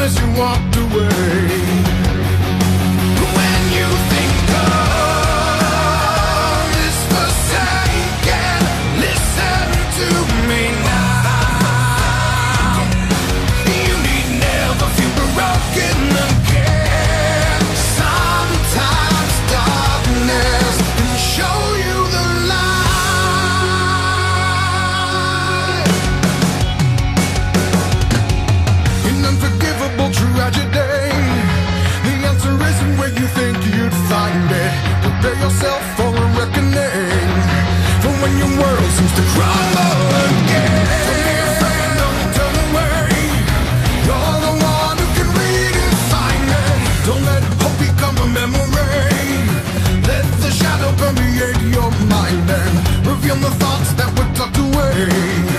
as you walked away. memory. Let the shadow permeate your mind And reveal the thoughts that were tucked away.